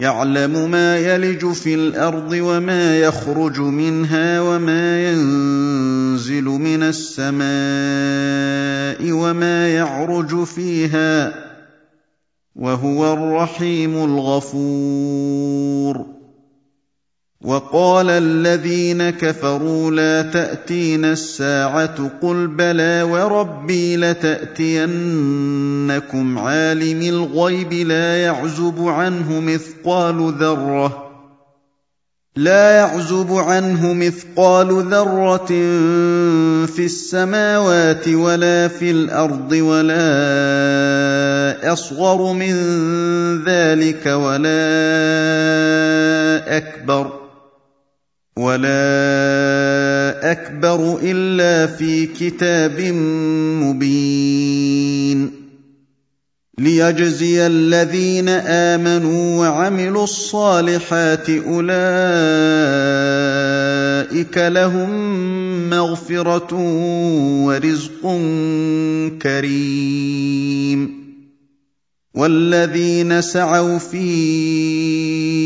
يعلم ما يلج في الأرض وما يخرج منها وما ينزل من السماء وما يعرج فيها وهو الرحيم الغفور. وقال الذين كفروا لا تاتينا الساعة قل بلى وربي لتأتينكم عالم الغيب لا يعزب عنه مثقال ذرة لا يعزب عنه مثقال ذرة في السماوات ولا في الأرض ولا أصغر من ذلك ولا أكبر ولا اكبر الا في كتاب مبين ليجزي الذين امنوا وعملوا الصالحات اولئك لهم مغفره ورزق كريم والذين سعوا في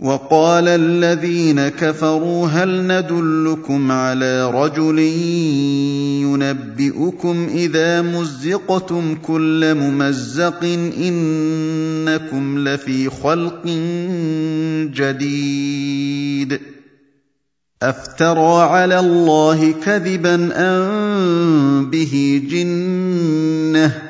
وقال الذين كفروا هل ندلكم على رجل ينبئكم إذا مزقتم كل ممزق إنكم لفي خلق جديد أفترى على الله كذبا أم به جنة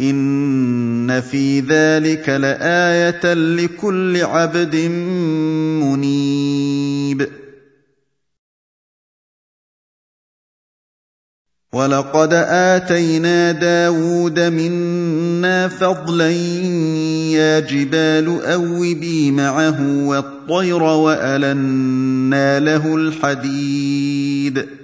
إِنَّ فِي ذَٰلِكَ لَآيَةً لِّكُلِّ عَبْدٍ مُّنِيبٍ وَلَقَدْ آتَيْنَا دَاوُودَ مِنَّا فَضْلًا ۖ يَا جِبَالُ أَوِّبِي مَعَهُ وَالطَّيْرَ وَأَلَنَّا لَهُ الْحَدِيدَ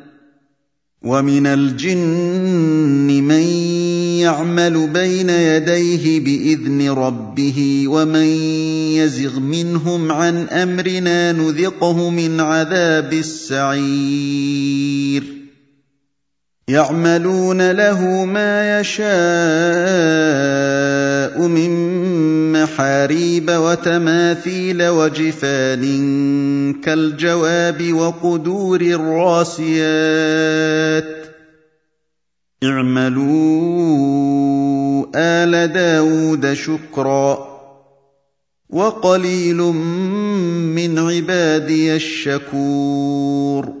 وَمِنَ الْجِنِّ مَن يَعْمَلُ بَيْنَ يَدَيْهِ بِإِذْنِ رَبِّهِ ۖ وَمَن يَزِغْ مِنْهُمْ عَنْ أَمْرِنَا نُذِقْهُ مِنْ عَذَابِ السَّعِيرِ. يَعْمَلُونَ لَهُ مَا يَشَاءُ مِن مَّحَارِيبَ وَتَمَاثِيلَ وَجِفَانٍ كَالْجَوَابِ وَقُدُورٍ رَّاسِيَاتٍ ۚ اعْمَلُوا آلَ دَاوُودَ شُكْرًا ۚ. وَقَلِيلٌ مِّنْ عِبَادِيَ الشَّكُورُ.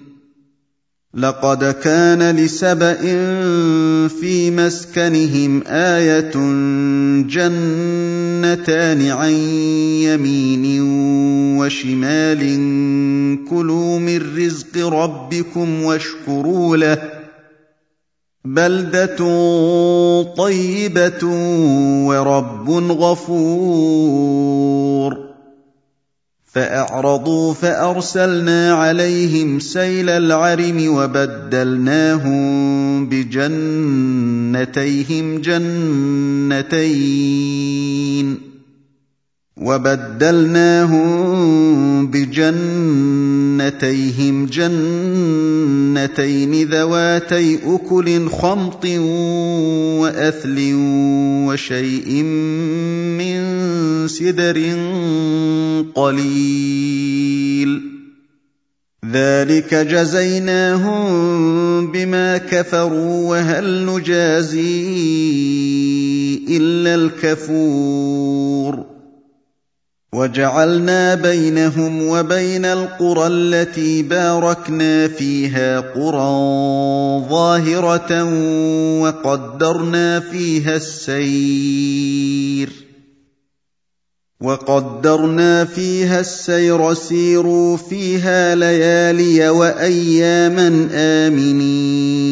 لقد كان لسبأ في مسكنهم آية جنتان عن يمين وشمال كلوا من رزق ربكم واشكروا له بلدة طيبة ورب غفور فأعرضوا فأرسلنا عليهم سيل العرم وبدلناهم بجنتيهم جنتين. وبدلناهم بجنتيهم جنتين ذواتي أكل خمط وأثل وشيء من سدر قليل. ذلك جزيناهم بما كفروا وهل نجازي إلا الكفور. وجعلنا بينهم وبين القرى التي باركنا فيها قرى ظاهرة وقدرنا فيها السير وقدرنا فيها السير سيروا فيها ليالي وأياما آمنين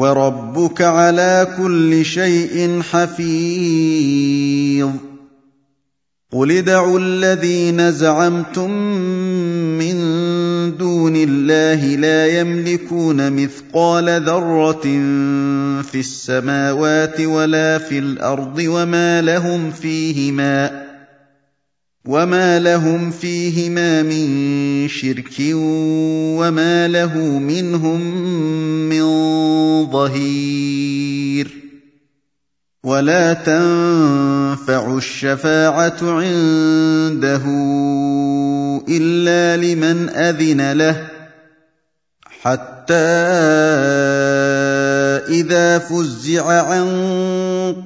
وَرَبُّكَ عَلَىٰ كُلِّ شَيْءٍ حَفِيظٌ. قُلِ ادْعُوا الَّذِينَ زَعَمْتُم مِّن دُونِ اللَّهِ لَا يَمْلِكُونَ مِثْقَالَ ذَرَّةٍ فِي السَّمَاوَاتِ وَلَا فِي الْأَرْضِ وَمَا لَهُمْ فِيهِمَا وما لهم فيهما من شرك وما له منهم من ظهير ولا تنفع الشفاعه عنده الا لمن اذن له حتى إِذَا فُزِّعَ عَن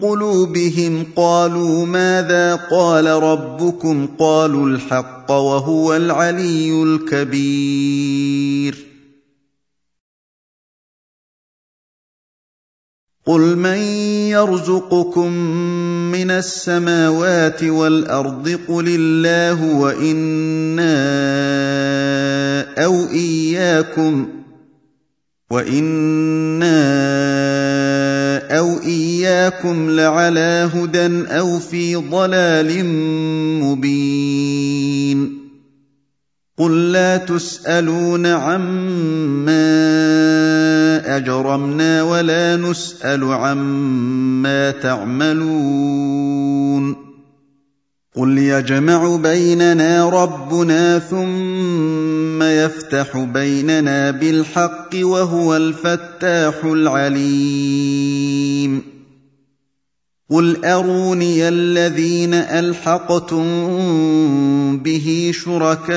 قُلُوبِهِمْ قَالُوا مَاذَا قَالَ رَبُّكُمْ ۖ؟ قَالُوا الْحَقَّ وَهُوَ الْعَلِيُّ الْكَبِيرُ. قُلْ مَن يَرْزُقُكُم مِّنَ السَّمَاوَاتِ وَالْأَرْضِ؟ قُلِ اللَّهُ وَإِنَّا أَوْ إِيَّاكُمْ ۖ. وَإِنَّا أَوْ إِيَّاكُمْ لَعَلَىٰ هُدًى أَوْ فِي ضَلَالٍ مُّبِينٍ قُل لَّا تُسْأَلُونَ عَمَّا أَجْرَمْنَا وَلَا نُسْأَلُ عَمَّا تَعْمَلُونَ قُلْ يَجْمَعُ بَيْنَنَا رَبُّنَا ثُمَّ يَفْتَحُ بَيْنَنَا بِالْحَقِّ وَهُوَ الْفَتَّاحُ الْعَلِيمُ. قُلْ أَرُونِيَ الَّذِينَ أَلْحَقْتُم بِهِ شُرَكَاءَ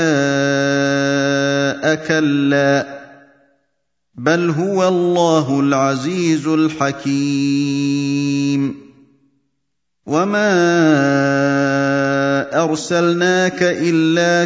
كَلَّا بَلْ هُوَ اللَّهُ الْعَزِيزُ الْحَكِيمُ. وَمَا أَرْسَلْنَاكَ إِلَّا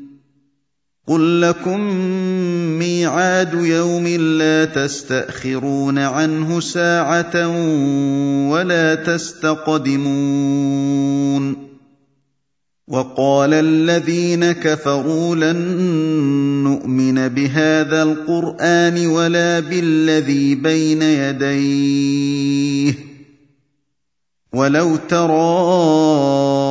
قل لكم ميعاد يوم لا تستاخرون عنه ساعه ولا تستقدمون وقال الذين كفروا لن نؤمن بهذا القران ولا بالذي بين يديه ولو ترى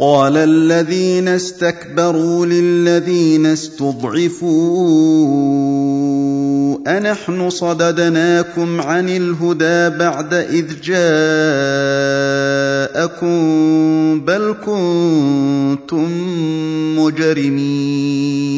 قال الذين استكبروا للذين استضعفوا أنحن صددناكم عن الهدى بعد إذ جاءكم بل كنتم مجرمين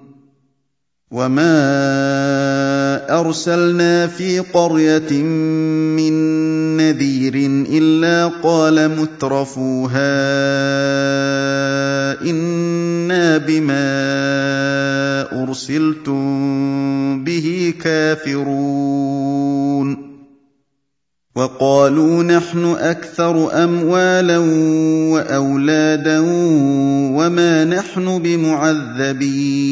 وما ارسلنا في قريه من نذير الا قال مترفوها أنا بما ارسلتم به كافرون وقالوا نحن أكثر اموالا واولادا وما نحن بمعذبين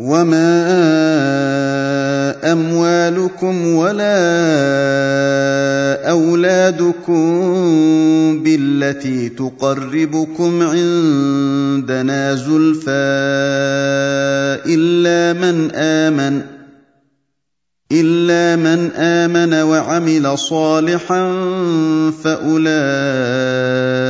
وما اموالكم ولا اولادكم بالتي تقربكم عندنا زلفى الا من امن الا من امن وعمل صالحا فاولئك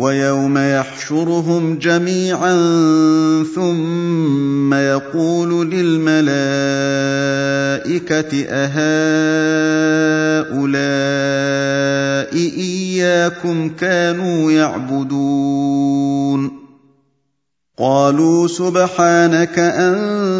ويوم يحشرهم جميعا ثم يقول للملائكة أهؤلاء إياكم كانوا يعبدون؟ قالوا سبحانك أنت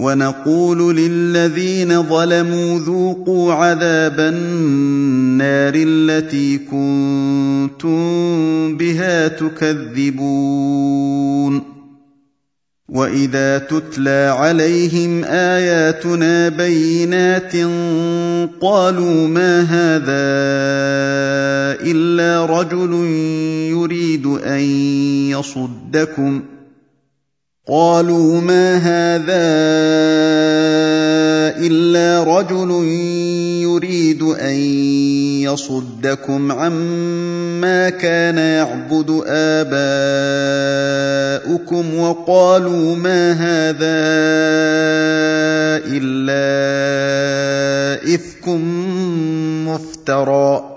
ونقول للذين ظلموا ذوقوا عذاب النار التي كنتم بها تكذبون. وإذا تتلى عليهم آياتنا بينات قالوا ما هذا إلا رجل يريد أن يصدكم. قالوا ما هذا إلا رجل يريد أن يصدكم عما كان يعبد آباؤكم وقالوا ما هذا إلا إفك مفترى.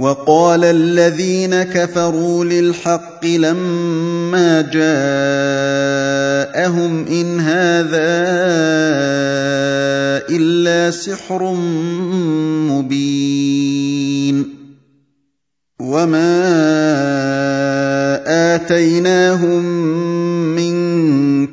وقال الذين كفروا للحق لما جاءهم إن هذا إلا سحر مبين. وما آتيناهم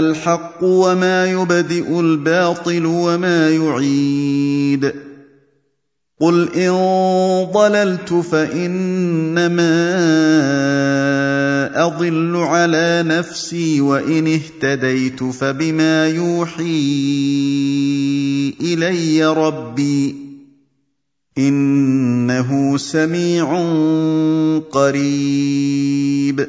الحق وما يبدئ الباطل وما يعيد. قل إن ضللت فإنما أضل على نفسي وإن اهتديت فبما يوحي إلي ربي إنه سميع قريب.